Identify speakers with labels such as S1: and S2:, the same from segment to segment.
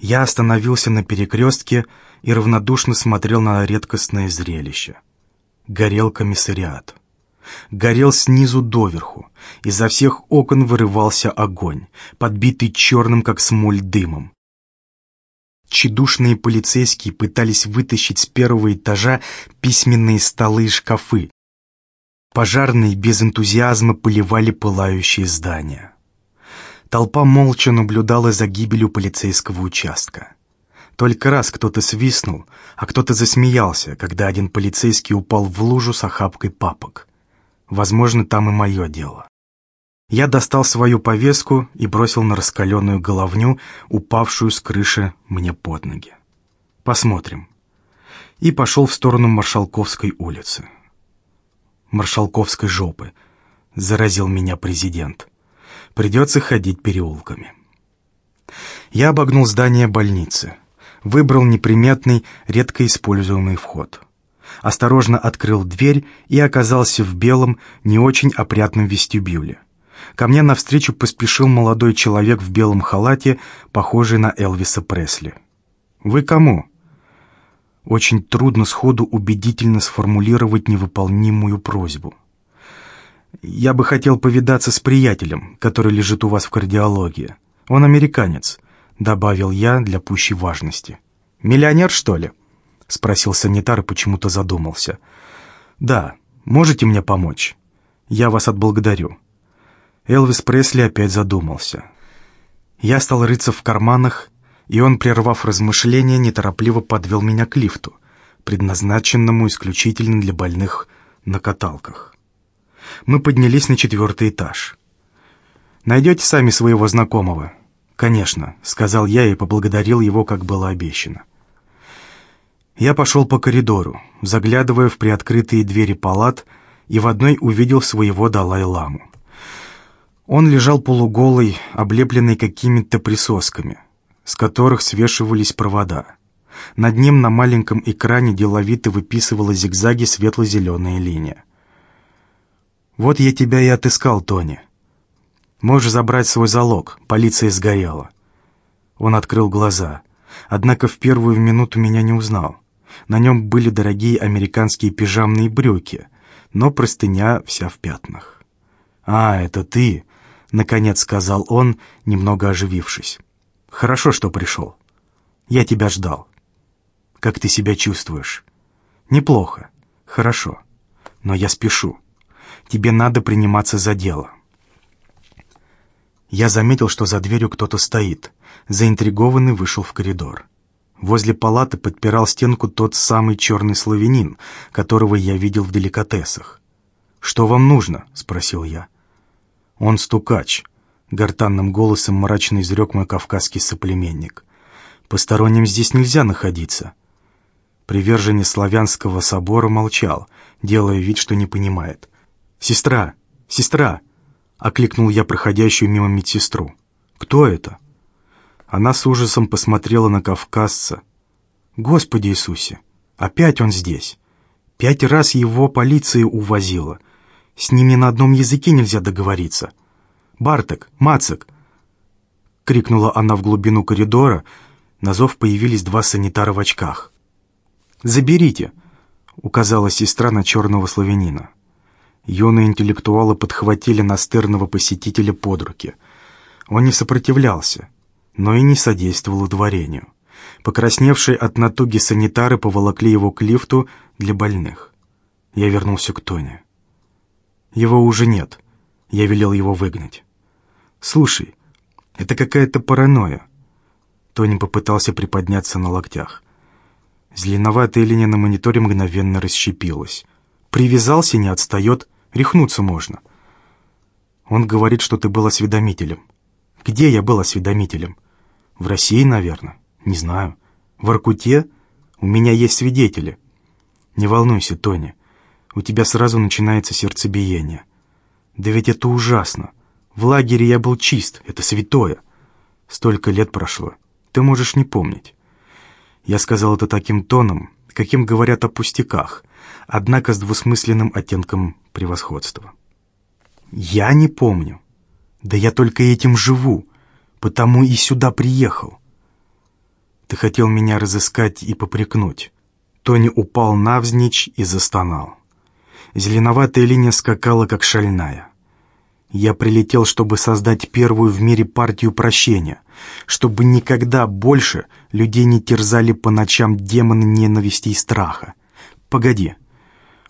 S1: Я остановился на перекрестке и равнодушно смотрел на редкостное зрелище. Горел комиссариат. Горел снизу доверху. Изо всех окон вырывался огонь, подбитый черным, как смоль, дымом. Чедушные полицейские пытались вытащить с первого этажа письменные столы и шкафы. Пожарные без энтузиазма поливали пылающие здания. Толпа молча наблюдала за гибелью полицейского участка. Только раз кто-то свистнул, а кто-то засмеялся, когда один полицейский упал в лужу с охапкой папок. Возможно, там и мое дело. Я достал свою повестку и бросил на раскаленную головню, упавшую с крыши мне под ноги. Посмотрим. И пошел в сторону Маршалковской улицы. Маршалковской жопы. Заразил меня президент. Придется ходить переулками. Я обогнул здание больницы. Выбрал неприметный, редко используемый вход. Осторожно открыл дверь и оказался в белом, не очень опрятном вестибюле. Ко мне навстречу поспешил молодой человек в белом халате, похожий на Элвиса Пресли. «Вы кому?» Очень трудно сходу убедительно сформулировать невыполнимую просьбу. «Я бы хотел повидаться с приятелем, который лежит у вас в кардиологии. Он американец», — добавил я для пущей важности. «Миллионер, что ли?» — спросил санитар и почему-то задумался. «Да, можете мне помочь? Я вас отблагодарю». Элвис Пресли опять задумался. Я стал рыться в карманах, и он, прервав размышления, неторопливо подвел меня к лифту, предназначенному исключительно для больных на каталках. Мы поднялись на четвертый этаж. «Найдете сами своего знакомого?» «Конечно», — сказал я и поблагодарил его, как было обещано. Я пошел по коридору, заглядывая в приоткрытые двери палат, и в одной увидел своего Далай-ламу. Он лежал полуголый, облепленный какими-то присосками, с которых свешивались провода. Над ним на маленьком экране деловито выписывала зигзаги светло-зеленая линия. «Вот я тебя и отыскал, Тони. Можешь забрать свой залог, полиция сгорела». Он открыл глаза, однако в первую минуту меня не узнал. На нем были дорогие американские пижамные брюки, но простыня вся в пятнах. «А, это ты!» — наконец сказал он, немного оживившись. «Хорошо, что пришел. Я тебя ждал. Как ты себя чувствуешь?» «Неплохо. Хорошо. Но я спешу. Тебе надо приниматься за дело». Я заметил, что за дверью кто-то стоит. Заинтригованный вышел в коридор. Возле палаты подпирал стенку тот самый черный славянин, которого я видел в деликатесах. «Что вам нужно?» — спросил я. «Он стукач», — гортанным голосом мрачно изрек мой кавказский соплеменник. «Посторонним здесь нельзя находиться». Приверженец славянского собора молчал, делая вид, что не понимает. «Сестра! Сестра!» — окликнул я проходящую мимо медсестру. «Кто это?» Она с ужасом посмотрела на кавказца. «Господи Иисусе! Опять он здесь! Пять раз его полиция увозила!» С ним ни на одном языке нельзя договориться. «Барток! Мацик!» — крикнула она в глубину коридора. На зов появились два санитара в очках. «Заберите!» — указала сестра на черного славянина. Юные интеллектуалы подхватили настырного посетителя под руки. Он не сопротивлялся, но и не содействовал удворению. Покрасневшие от натуги санитары поволокли его к лифту для больных. Я вернулся к Тоне. Его уже нет. Я велел его выгнать. Слушай, это какая-то паранойя. Тони попытался приподняться на локтях. Зеленоватая линия на мониторе мгновенно расщепилась. Привязался, не отстает, рехнуться можно. Он говорит, что ты был осведомителем. Где я был осведомителем? В России, наверное. Не знаю. В Аркуте? У меня есть свидетели. Не волнуйся, Тони у тебя сразу начинается сердцебиение. Да ведь это ужасно. В лагере я был чист, это святое. Столько лет прошло, ты можешь не помнить. Я сказал это таким тоном, каким говорят о пустяках, однако с двусмысленным оттенком превосходства. Я не помню. Да я только этим живу, потому и сюда приехал. Ты хотел меня разыскать и попрекнуть». Тони упал навзничь и застонал. Зеленоватая линия скакала, как шальная. Я прилетел, чтобы создать первую в мире партию прощения, чтобы никогда больше людей не терзали по ночам демоны ненависти и страха. Погоди.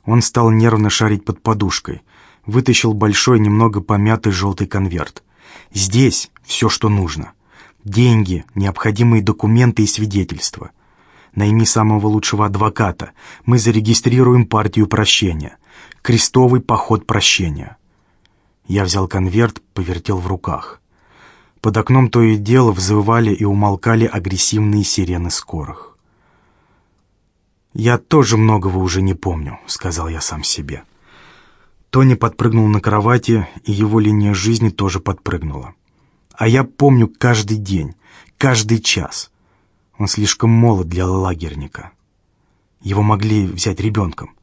S1: Он стал нервно шарить под подушкой, вытащил большой, немного помятый желтый конверт. Здесь все, что нужно. Деньги, необходимые документы и свидетельства. Найми самого лучшего адвоката. Мы зарегистрируем партию прощения. Крестовый поход прощения. Я взял конверт, повертел в руках. Под окном то и дело взвывали и умолкали агрессивные сирены скорых. «Я тоже многого уже не помню», — сказал я сам себе. Тони подпрыгнул на кровати, и его линия жизни тоже подпрыгнула. А я помню каждый день, каждый час. Он слишком молод для лагерника. Его могли взять ребенком.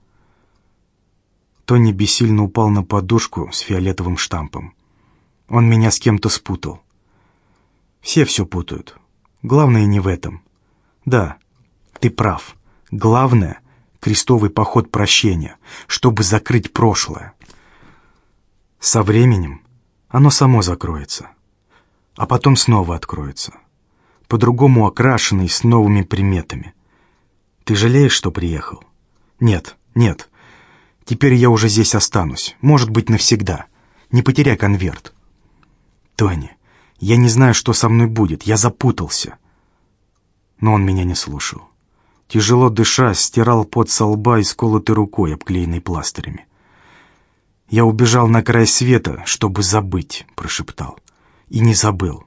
S1: Тони бессильно упал на подушку с фиолетовым штампом. Он меня с кем-то спутал. Все все путают. Главное не в этом. Да, ты прав. Главное — крестовый поход прощения, чтобы закрыть прошлое. Со временем оно само закроется, а потом снова откроется, по-другому окрашенный с новыми приметами. Ты жалеешь, что приехал? Нет, нет, Теперь я уже здесь останусь, может быть, навсегда. Не потеряй конверт. Тони, я не знаю, что со мной будет, я запутался. Но он меня не слушал. Тяжело дыша, стирал пот со лба и сколотой рукой, обклеенной пластырями. «Я убежал на край света, чтобы забыть», — прошептал. «И не забыл.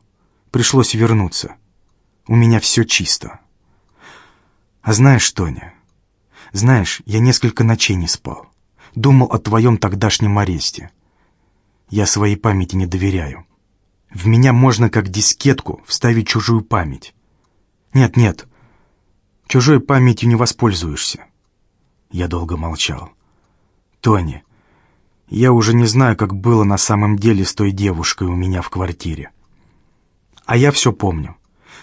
S1: Пришлось вернуться. У меня все чисто». «А знаешь, Тоня, знаешь, я несколько ночей не спал думал о твоем тогдашнем аресте. Я своей памяти не доверяю. В меня можно как дискетку вставить чужую память. Нет, нет, чужой памятью не воспользуешься. Я долго молчал. Тони, я уже не знаю, как было на самом деле с той девушкой у меня в квартире. А я все помню.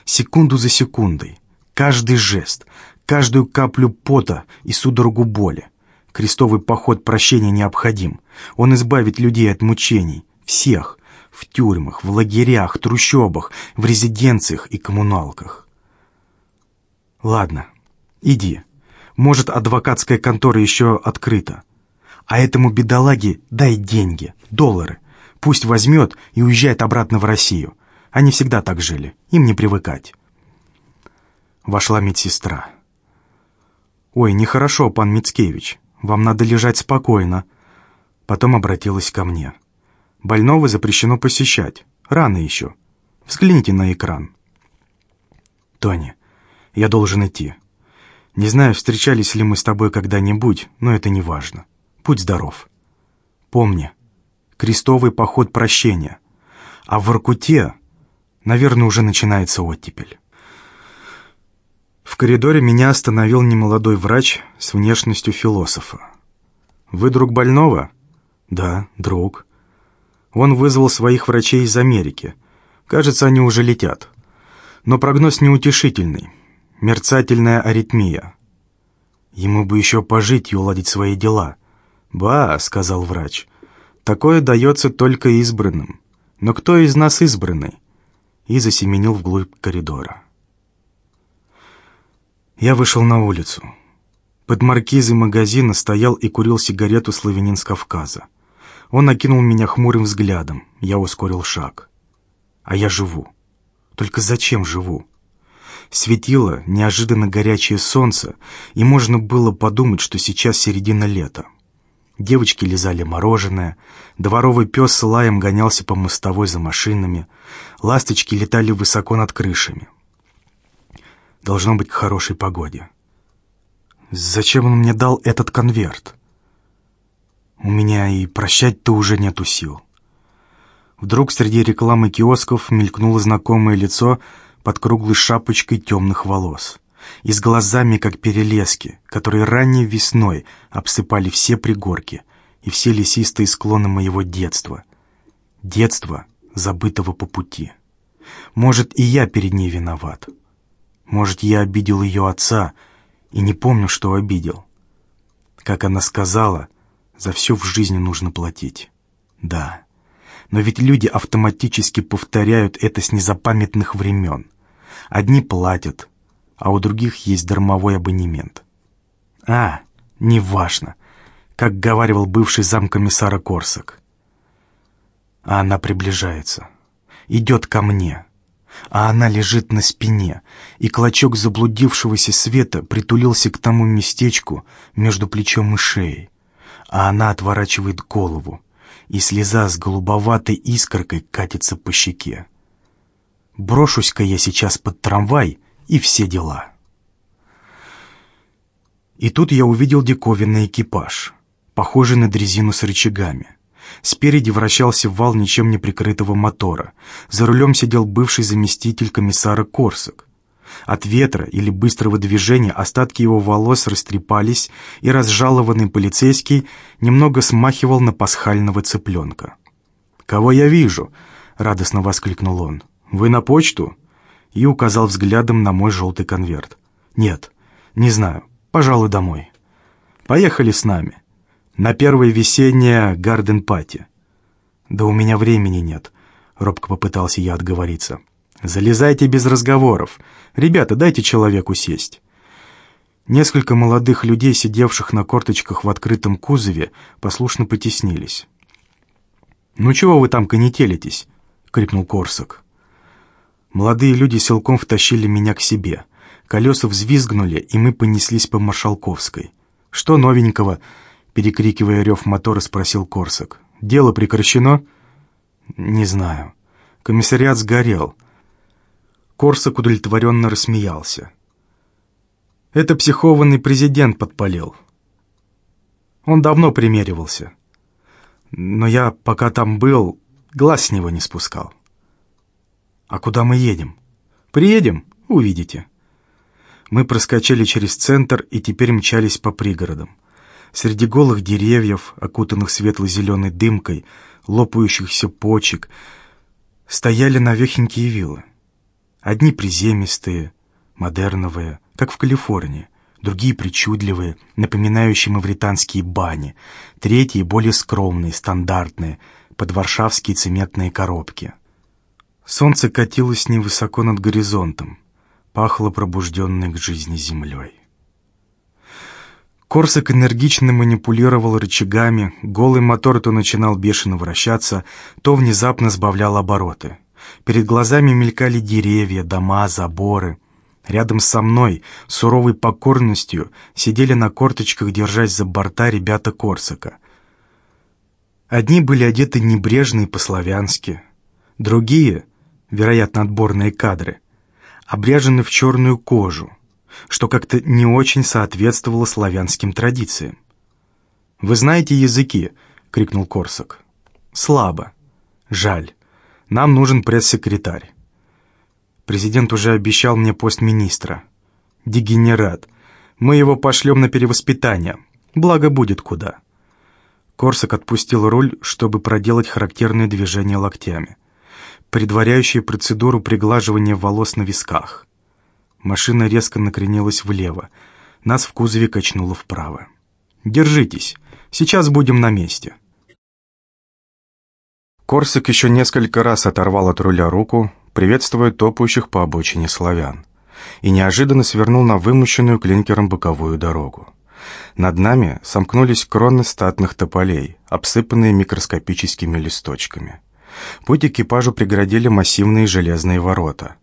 S1: Секунду за секундой. Каждый жест, каждую каплю пота и судорогу боли. Крестовый поход прощения необходим. Он избавит людей от мучений. Всех. В тюрьмах, в лагерях, трущобах, в резиденциях и коммуналках. Ладно, иди. Может, адвокатская контора еще открыта. А этому бедолаге дай деньги, доллары. Пусть возьмет и уезжает обратно в Россию. Они всегда так жили, им не привыкать. Вошла медсестра. «Ой, нехорошо, пан Мицкевич. Вам надо лежать спокойно». Потом обратилась ко мне. «Больного запрещено посещать. Рано еще. Взгляните на экран». «Тони, я должен идти. Не знаю, встречались ли мы с тобой когда-нибудь, но это не важно. Будь здоров. Помни, крестовый поход прощения. А в Воркуте, наверное, уже начинается оттепель». В коридоре меня остановил немолодой врач с внешностью философа. «Вы друг больного?» «Да, друг». Он вызвал своих врачей из Америки. Кажется, они уже летят. Но прогноз неутешительный. Мерцательная аритмия. Ему бы еще пожить и уладить свои дела. «Ба», — сказал врач, — «такое дается только избранным. Но кто из нас избранный?» И засеменил вглубь коридора. Я вышел на улицу. Под маркизой магазина стоял и курил сигарету славянин с Кавказа. Он окинул меня хмурым взглядом. Я ускорил шаг. А я живу. Только зачем живу? Светило неожиданно горячее солнце, и можно было подумать, что сейчас середина лета. Девочки лизали мороженое, дворовый пес с лаем гонялся по мостовой за машинами, ласточки летали высоко над крышами. Должно быть к хорошей погоде. Зачем он мне дал этот конверт? У меня и прощать-то уже нету сил. Вдруг среди рекламы киосков мелькнуло знакомое лицо под круглой шапочкой темных волос и с глазами, как перелески, которые ранней весной обсыпали все пригорки и все лесистые склоны моего детства. Детства, забытого по пути. Может, и я перед ней виноват. Может, я обидел ее отца и не помню, что обидел. Как она сказала, за все в жизни нужно платить. Да, но ведь люди автоматически повторяют это с незапамятных времен. Одни платят, а у других есть дармовой абонемент. А, неважно, как говаривал бывший замкомиссара Корсак. А она приближается, идет ко мне, а она лежит на спине, и клочок заблудившегося света притулился к тому местечку между плечом и шеей, а она отворачивает голову, и слеза с голубоватой искоркой катится по щеке. Брошусь-ка я сейчас под трамвай, и все дела. И тут я увидел диковинный экипаж, похожий на дрезину с рычагами. Спереди вращался вал ничем не прикрытого мотора. За рулем сидел бывший заместитель комиссара Корсак. От ветра или быстрого движения остатки его волос растрепались, и разжалованный полицейский немного смахивал на пасхального цыпленка. «Кого я вижу?» — радостно воскликнул он. «Вы на почту?» И указал взглядом на мой желтый конверт. «Нет, не знаю. Пожалуй, домой. Поехали с нами. На первое весеннее гарден-пати». «Да у меня времени нет», — робко попытался я отговориться. «Залезайте без разговоров. Ребята, дайте человеку сесть». Несколько молодых людей, сидевших на корточках в открытом кузове, послушно потеснились. «Ну чего вы там конетелитесь?» — крикнул Корсак. Молодые люди силком втащили меня к себе. Колеса взвизгнули, и мы понеслись по Маршалковской. «Что новенького?» — перекрикивая рев мотора, спросил Корсак. «Дело прекращено?» «Не знаю. Комиссариат сгорел. Корсак удовлетворенно рассмеялся. «Это психованный президент подпалил. Он давно примеривался. Но я, пока там был, глаз с него не спускал. А куда мы едем? Приедем, увидите». Мы проскочили через центр и теперь мчались по пригородам. Среди голых деревьев, окутанных светло-зеленой дымкой, лопающихся почек, стояли навехенькие виллы. Одни приземистые, модерновые, как в Калифорнии, другие причудливые, напоминающие мавританские бани, третьи более скромные, стандартные, под варшавские цементные коробки. Солнце катилось невысоко над горизонтом, пахло пробужденной к жизни землей. Корсак энергично манипулировал рычагами, голый мотор то начинал бешено вращаться, то внезапно сбавлял обороты. Перед глазами мелькали деревья, дома, заборы. Рядом со мной, суровой покорностью, сидели на корточках, держась за борта ребята Корсака. Одни были одеты небрежно и по-славянски, другие, вероятно, отборные кадры, обряжены в черную кожу, что как-то не очень соответствовало славянским традициям. «Вы знаете языки?» — крикнул Корсак. «Слабо. Жаль. Нам нужен пресс-секретарь. Президент уже обещал мне пост министра. Дегенерат. Мы его пошлем на перевоспитание. Благо будет куда. Корсак отпустил руль, чтобы проделать характерные движения локтями, предваряющие процедуру приглаживания волос на висках. Машина резко накренилась влево. Нас в кузове качнуло вправо. «Держитесь. Сейчас будем на месте». Корсик еще несколько раз оторвал от руля руку, приветствуя топающих по обочине славян, и неожиданно свернул на вымощенную клинкером боковую дорогу. Над нами сомкнулись кроны статных тополей, обсыпанные микроскопическими листочками. Путь экипажу преградили массивные железные ворота.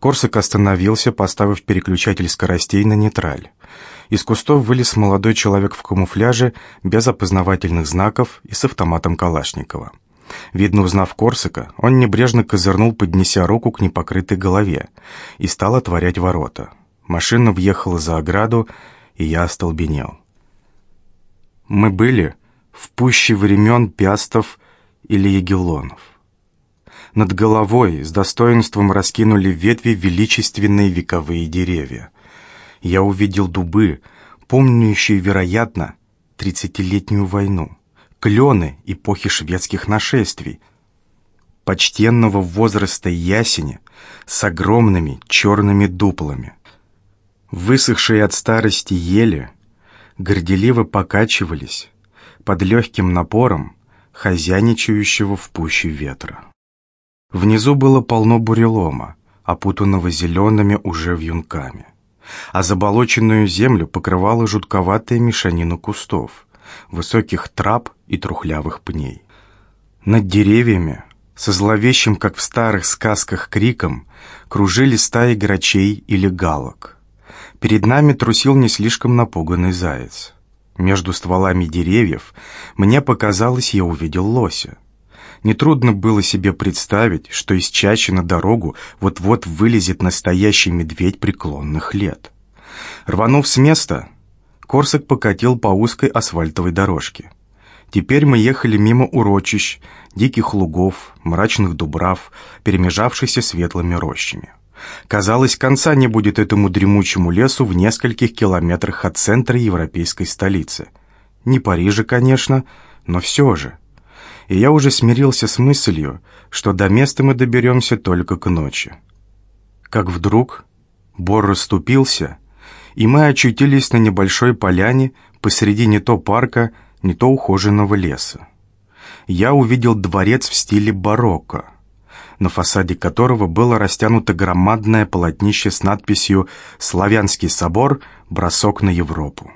S1: Корсак остановился, поставив переключатель скоростей на нейтраль. Из кустов вылез молодой человек в камуфляже, без опознавательных знаков и с автоматом Калашникова. Видно, узнав Корсака, он небрежно козырнул, поднеся руку к непокрытой голове, и стал отворять ворота. Машина въехала за ограду, и я остолбенел. Мы были в пуще времен Пястов или Егелонов. Над головой с достоинством раскинули ветви величественные вековые деревья. Я увидел дубы, помнящие, вероятно, тридцатилетнюю войну клены эпохи шведских нашествий, почтенного возраста ясеня с огромными черными дуплами. Высохшие от старости ели горделиво покачивались под легким напором хозяйничающего в пуще ветра. Внизу было полно бурелома, опутанного зелеными уже вьюнками, а заболоченную землю покрывала жутковатая мешанина кустов, высоких трав и трухлявых пней. Над деревьями, со зловещим, как в старых сказках, криком, кружили стаи грачей или галок. Перед нами трусил не слишком напуганный заяц. Между стволами деревьев мне показалось, я увидел лося. Нетрудно было себе представить, что из чачи на дорогу вот-вот вылезет настоящий медведь преклонных лет. Рванув с места, Корсак покатил по узкой асфальтовой дорожке. Теперь мы ехали мимо урочищ, диких лугов, мрачных дубрав, перемежавшихся светлыми рощами. Казалось, конца не будет этому дремучему лесу в нескольких километрах от центра европейской столицы. Не Парижа, конечно, но все же. И я уже смирился с мыслью, что до места мы доберемся только к ночи. Как вдруг Бор расступился, и мы очутились на небольшой поляне посреди не то парка, не то ухоженного леса. Я увидел дворец в стиле барокко на фасаде которого было растянуто громадное полотнище с надписью «Славянский собор. Бросок на Европу».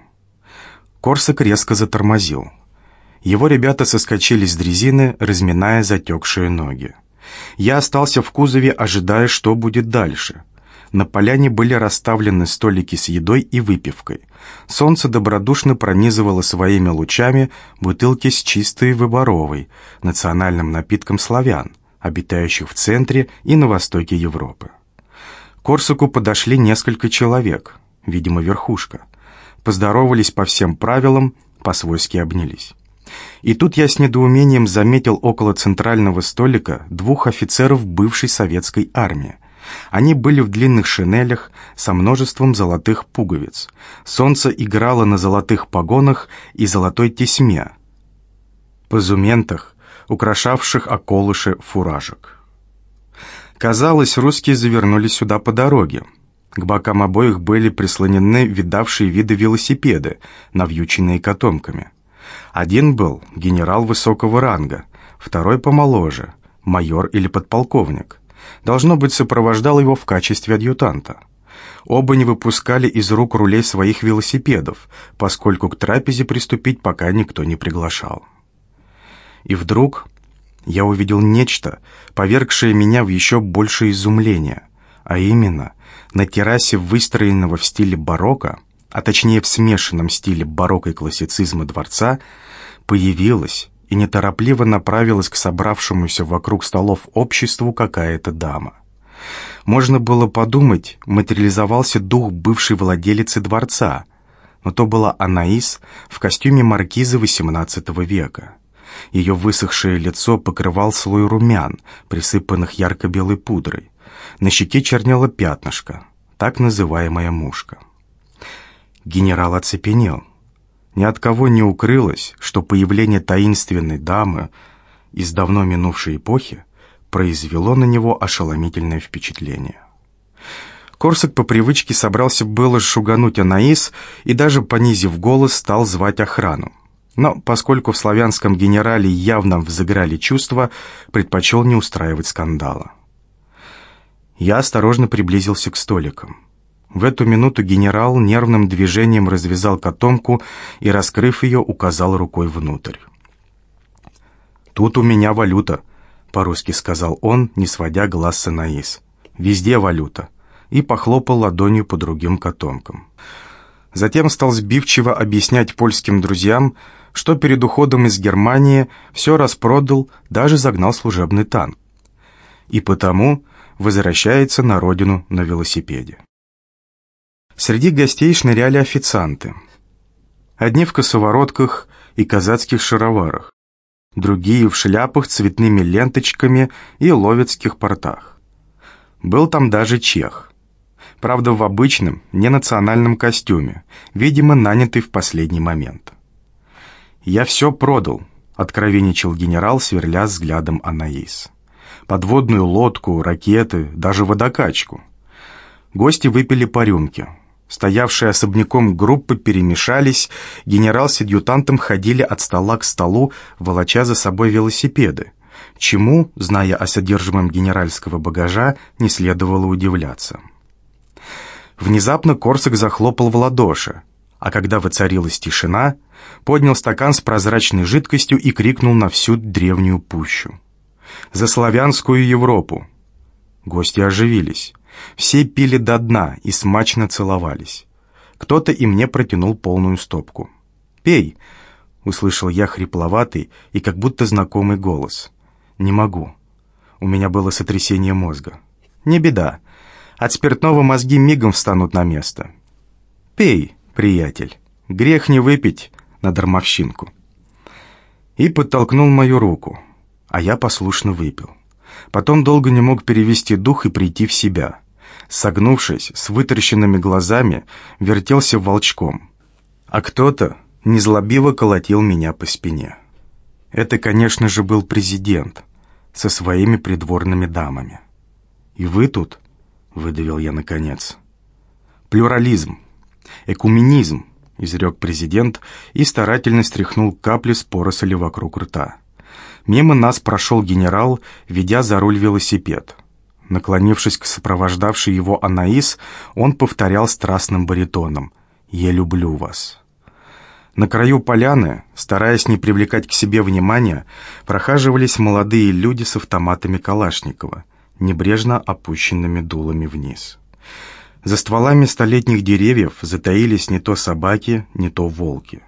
S1: Корсак резко затормозил. Его ребята соскочили с дрезины, разминая затекшие ноги. Я остался в кузове, ожидая, что будет дальше. На поляне были расставлены столики с едой и выпивкой. Солнце добродушно пронизывало своими лучами бутылки с чистой выборовой, национальным напитком славян обитающих в центре и на востоке Европы. К Корсаку подошли несколько человек, видимо, верхушка. Поздоровались по всем правилам, по-свойски обнялись. И тут я с недоумением заметил около центрального столика двух офицеров бывшей советской армии. Они были в длинных шинелях со множеством золотых пуговиц. Солнце играло на золотых погонах и золотой тесьме. Позументах украшавших околыши фуражек. Казалось, русские завернули сюда по дороге. К бокам обоих были прислонены видавшие виды велосипеды, навьюченные котомками. Один был генерал высокого ранга, второй помоложе, майор или подполковник. Должно быть, сопровождал его в качестве адъютанта. Оба не выпускали из рук рулей своих велосипедов, поскольку к трапезе приступить пока никто не приглашал. И вдруг я увидел нечто, повергшее меня в еще большее изумление, а именно на террасе выстроенного в стиле барокко, а точнее в смешанном стиле барокко и классицизма дворца, появилась и неторопливо направилась к собравшемуся вокруг столов обществу какая-то дама. Можно было подумать, материализовался дух бывшей владелицы дворца, но то была Анаис в костюме маркизы XVIII века. Ее высохшее лицо покрывал слой румян, присыпанных ярко-белой пудрой. На щеке чернело пятнышко, так называемая мушка. Генерал оцепенел. Ни от кого не укрылось, что появление таинственной дамы из давно минувшей эпохи произвело на него ошеломительное впечатление. Корсак по привычке собрался было шугануть Анаис и даже, понизив голос, стал звать охрану. Но поскольку в славянском генерале явно взыграли чувства, предпочел не устраивать скандала. Я осторожно приблизился к столикам. В эту минуту генерал нервным движением развязал котомку и, раскрыв ее, указал рукой внутрь. «Тут у меня валюта», — по-русски сказал он, не сводя глаз с Анаис. «Везде валюта», и похлопал ладонью по другим котомкам. Затем стал сбивчиво объяснять польским друзьям, что перед уходом из Германии все распродал, даже загнал служебный танк. И потому возвращается на родину на велосипеде. Среди гостей шныряли официанты. Одни в косоворотках и казацких шароварах, другие в шляпах цветными ленточками и ловецких портах. Был там даже чех. Правда, в обычном, ненациональном костюме, видимо, нанятый в последний момент. «Я все продал», — откровенничал генерал, сверля взглядом Анаис. «Подводную лодку, ракеты, даже водокачку». Гости выпили по рюмке. Стоявшие особняком группы перемешались, генерал с адъютантом ходили от стола к столу, волоча за собой велосипеды. Чему, зная о содержимом генеральского багажа, не следовало удивляться. Внезапно Корсак захлопал в ладоши, а когда воцарилась тишина, поднял стакан с прозрачной жидкостью и крикнул на всю древнюю пущу. «За славянскую Европу!» Гости оживились. Все пили до дна и смачно целовались. Кто-то и мне протянул полную стопку. «Пей!» — услышал я хрипловатый и как будто знакомый голос. «Не могу. У меня было сотрясение мозга». «Не беда. От спиртного мозги мигом встанут на место». «Пей, приятель. Грех не выпить на дармовщинку». И подтолкнул мою руку, а я послушно выпил. Потом долго не мог перевести дух и прийти в себя. Согнувшись, с вытаращенными глазами, вертелся волчком. А кто-то незлобиво колотил меня по спине. Это, конечно же, был президент со своими придворными дамами. «И вы тут?» — выдавил я наконец. «Плюрализм, экуменизм», — изрек президент и старательно стряхнул капли с поросли вокруг рта. Мимо нас прошел генерал, ведя за руль велосипед. Наклонившись к сопровождавшей его Анаис, он повторял страстным баритоном «Я люблю вас». На краю поляны, стараясь не привлекать к себе внимания, прохаживались молодые люди с автоматами Калашникова, небрежно опущенными дулами вниз. За стволами столетних деревьев затаились не то собаки, не то волки.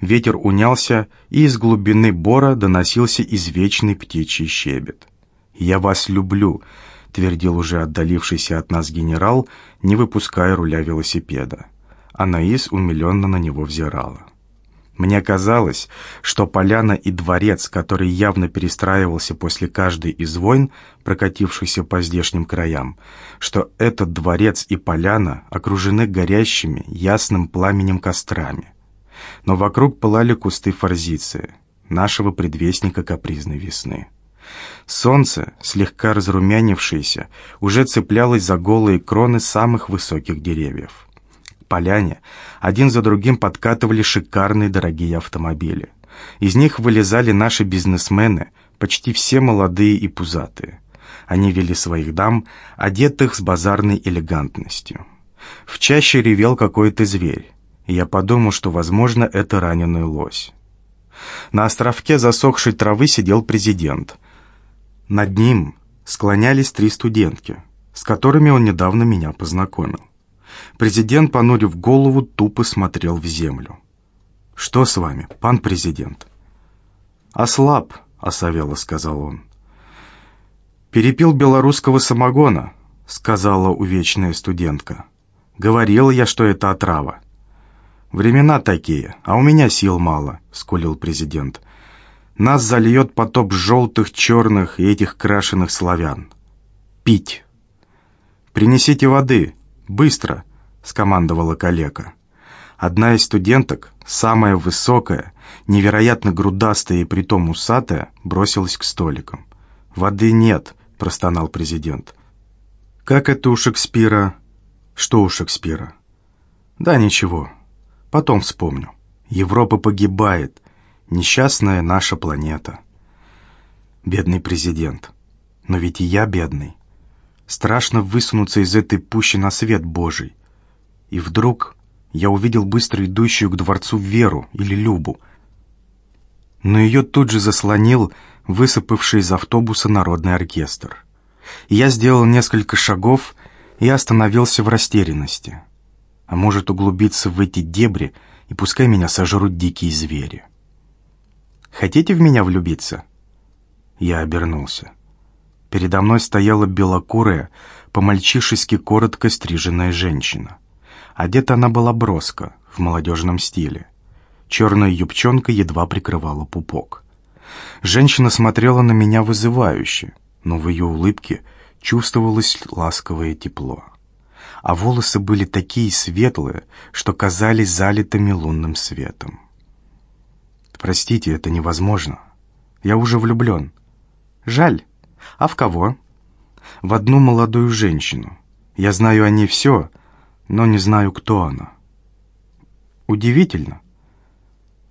S1: Ветер унялся, и из глубины бора доносился извечный птичий щебет. «Я вас люблю», — твердил уже отдалившийся от нас генерал, не выпуская руля велосипеда. Анаис умиленно на него взирала. Мне казалось, что поляна и дворец, который явно перестраивался после каждой из войн, прокатившихся по здешним краям, что этот дворец и поляна окружены горящими, ясным пламенем кострами но вокруг пылали кусты форзиции, нашего предвестника капризной весны. Солнце, слегка разрумянившееся, уже цеплялось за голые кроны самых высоких деревьев. К поляне один за другим подкатывали шикарные дорогие автомобили. Из них вылезали наши бизнесмены, почти все молодые и пузатые. Они вели своих дам, одетых с базарной элегантностью. В чаще ревел какой-то зверь я подумал, что, возможно, это раненый лось. На островке засохшей травы сидел президент. Над ним склонялись три студентки, с которыми он недавно меня познакомил. Президент, понурив голову, тупо смотрел в землю. «Что с вами, пан президент?» «Ослаб», — осовело сказал он. «Перепил белорусского самогона», — сказала увечная студентка. «Говорила я, что это отрава». «Времена такие, а у меня сил мало», — скулил президент. «Нас зальет потоп желтых, черных и этих крашеных славян. Пить!» «Принесите воды! Быстро!» — скомандовала калека. Одна из студенток, самая высокая, невероятно грудастая и притом усатая, бросилась к столикам. «Воды нет», — простонал президент. «Как это у Шекспира?» «Что у Шекспира?» «Да ничего, Потом вспомню. Европа погибает. Несчастная наша планета. Бедный президент. Но ведь и я бедный. Страшно высунуться из этой пущи на свет Божий. И вдруг я увидел быстро идущую к дворцу Веру или Любу. Но ее тут же заслонил высыпавший из автобуса народный оркестр. я сделал несколько шагов и остановился в растерянности а может углубиться в эти дебри, и пускай меня сожрут дикие звери. Хотите в меня влюбиться?» Я обернулся. Передо мной стояла белокурая, по-мальчишески коротко стриженная женщина. Одета она была броско, в молодежном стиле. Черная юбчонка едва прикрывала пупок. Женщина смотрела на меня вызывающе, но в ее улыбке чувствовалось ласковое тепло а волосы были такие светлые, что казались залитыми лунным светом. «Простите, это невозможно. Я уже влюблен. Жаль. А в кого?» «В одну молодую женщину. Я знаю о ней все, но не знаю, кто она. Удивительно.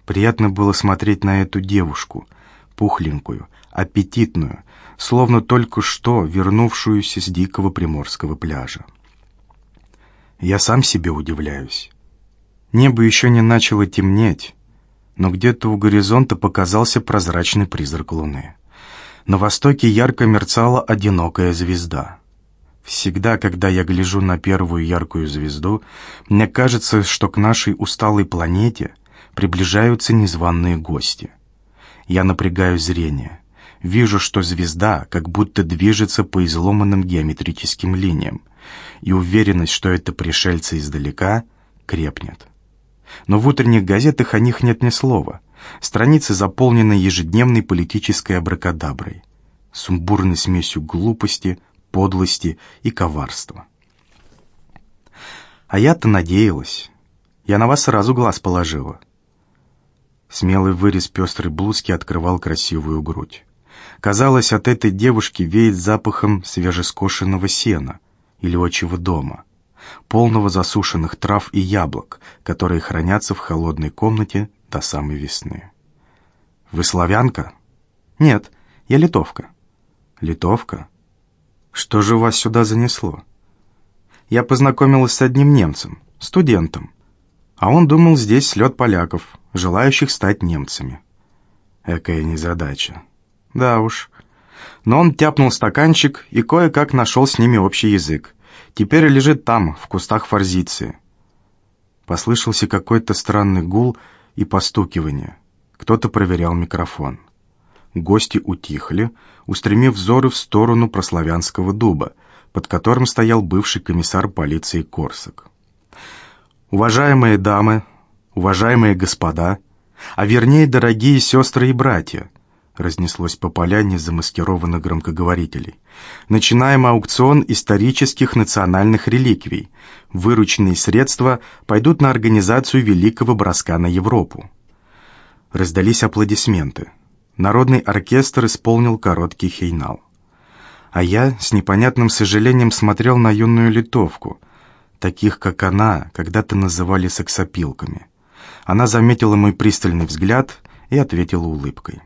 S1: Приятно было смотреть на эту девушку, пухленькую, аппетитную, словно только что вернувшуюся с дикого приморского пляжа. Я сам себе удивляюсь. Небо еще не начало темнеть, но где-то у горизонта показался прозрачный призрак луны. На востоке ярко мерцала одинокая звезда. Всегда, когда я гляжу на первую яркую звезду, мне кажется, что к нашей усталой планете приближаются незваные гости. Я напрягаю зрение. Вижу, что звезда как будто движется по изломанным геометрическим линиям, и уверенность, что это пришельцы издалека, крепнет. Но в утренних газетах о них нет ни слова. Страницы заполнены ежедневной политической абракадаброй, сумбурной смесью глупости, подлости и коварства. А я-то надеялась. Я на вас сразу глаз положила. Смелый вырез пестрой блузки открывал красивую грудь. Казалось, от этой девушки веет запахом свежескошенного сена или отчего дома, полного засушенных трав и яблок, которые хранятся в холодной комнате до самой весны. «Вы славянка?» «Нет, я литовка». «Литовка? Что же вас сюда занесло?» «Я познакомилась с одним немцем, студентом, а он думал, здесь слет поляков, желающих стать немцами». Экая незадача. Да уж. Но он тяпнул стаканчик и кое-как нашел с ними общий язык. Теперь лежит там, в кустах форзиции. Послышался какой-то странный гул, и постукивание. Кто-то проверял микрофон. Гости утихли, устремив взоры в сторону прославянского дуба, под которым стоял бывший комиссар полиции Корсак. «Уважаемые дамы, уважаемые господа, а вернее, дорогие сестры и братья», разнеслось по поляне замаскированных громкоговорителей. Начинаем аукцион исторических национальных реликвий. Вырученные средства пойдут на организацию великого броска на Европу. Раздались аплодисменты. Народный оркестр исполнил короткий хейнал. А я с непонятным сожалением смотрел на юную литовку. Таких, как она, когда-то называли сексопилками. Она заметила мой пристальный взгляд и ответила улыбкой.